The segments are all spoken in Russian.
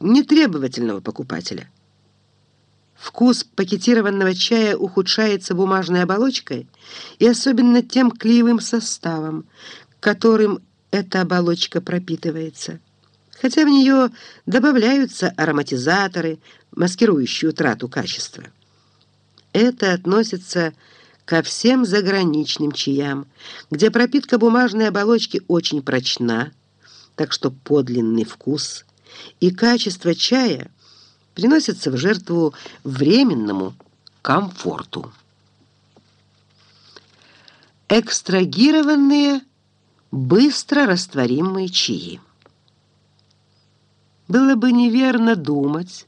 нетребовательного покупателя. Вкус пакетированного чая ухудшается бумажной оболочкой и особенно тем клеевым составом, которым эта оболочка пропитывается. Хотя в нее добавляются ароматизаторы, маскирующие утрату качества. Это относится ко всем заграничным чаям, где пропитка бумажной оболочки очень прочна, так что подлинный вкус и качество чая приносятся в жертву временному комфорту. Экстрагированные быстро растворимые чаи. Было бы неверно думать,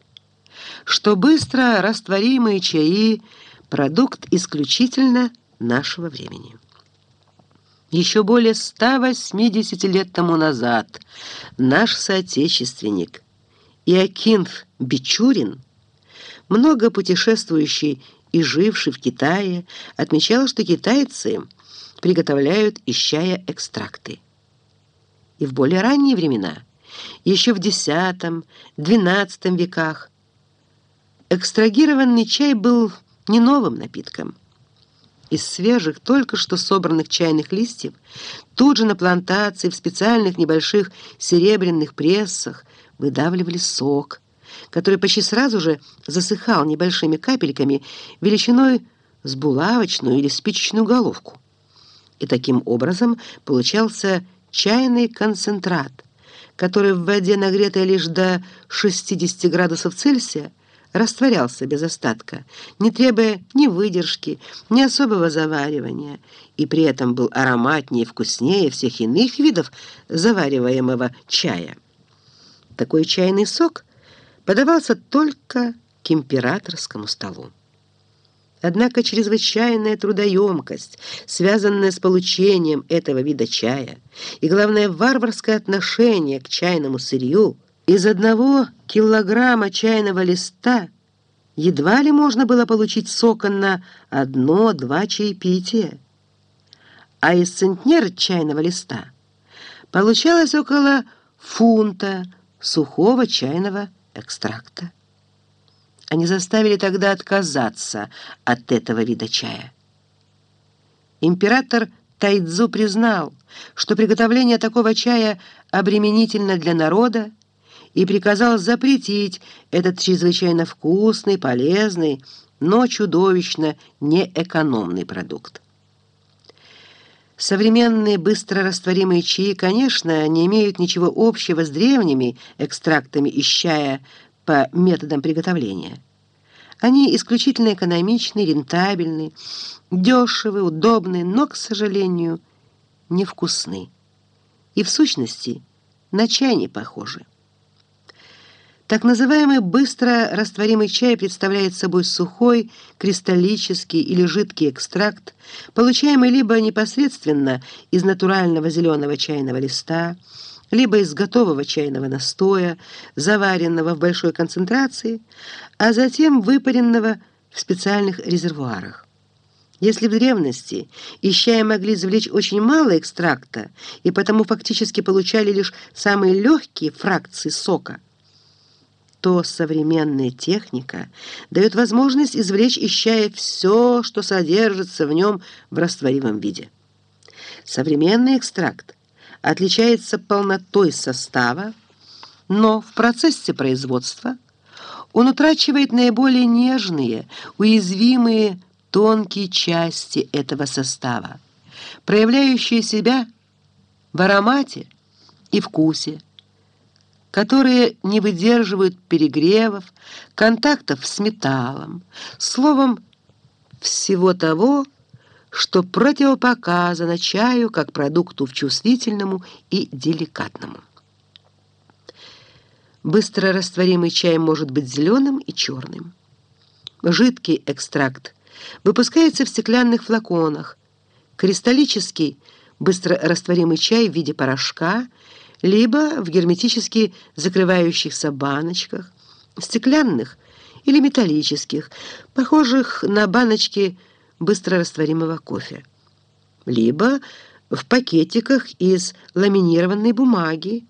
что быстро растворимые чаи – продукт исключительно нашего времени. Еще более 180 лет тому назад наш соотечественник Иокинф Бичурин, много путешествующий и живший в Китае, отмечал, что китайцы приготовляют из чая экстракты. И в более ранние времена, еще в X-XII веках, экстрагированный чай был не новым напитком. Из свежих, только что собранных чайных листьев, тут же на плантации, в специальных небольших серебряных прессах выдавливали сок, который почти сразу же засыхал небольшими капельками величиной с булавочную или спичечную головку. И таким образом получался чайный концентрат, который в воде, нагретой лишь до 60 градусов Цельсия, растворялся без остатка, не требуя ни выдержки, ни особого заваривания, и при этом был ароматнее и вкуснее всех иных видов завариваемого чая. Такой чайный сок подавался только к императорскому столу. Однако чрезвычайная трудоемкость, связанная с получением этого вида чая, и, главное, варварское отношение к чайному сырью – из одного килограмма чайного листа едва ли можно было получить сока на одно-два чаепития, а из центнера чайного листа получалось около фунта сухого чайного экстракта. Они заставили тогда отказаться от этого вида чая. Император Тайцзу признал, что приготовление такого чая обременительно для народа, и приказал запретить этот чрезвычайно вкусный, полезный, но чудовищно неэкономный продукт. Современные быстрорастворимые чаи, конечно, не имеют ничего общего с древними экстрактами из чая по методам приготовления. Они исключительно экономичны, рентабельны, дешевы, удобны, но, к сожалению, невкусны. И в сущности на чай не похожи. Так называемый быстро растворимый чай представляет собой сухой, кристаллический или жидкий экстракт, получаемый либо непосредственно из натурального зеленого чайного листа, либо из готового чайного настоя, заваренного в большой концентрации, а затем выпаренного в специальных резервуарах. Если в древности из чая могли извлечь очень мало экстракта и потому фактически получали лишь самые легкие фракции сока – то современная техника дает возможность извлечь из чая все, что содержится в нем в растворимом виде. Современный экстракт отличается полнотой состава, но в процессе производства он утрачивает наиболее нежные, уязвимые тонкие части этого состава, проявляющие себя в аромате и вкусе, которые не выдерживают перегревов, контактов с металлом, словом, всего того, что противопоказано чаю как продукту чувствительному и деликатному. Быстро растворимый чай может быть зеленым и черным. Жидкий экстракт выпускается в стеклянных флаконах. Кристаллический быстро растворимый чай в виде порошка – либо в герметически закрывающихся баночках, стеклянных или металлических, похожих на баночки быстрорастворимого кофе, либо в пакетиках из ламинированной бумаги,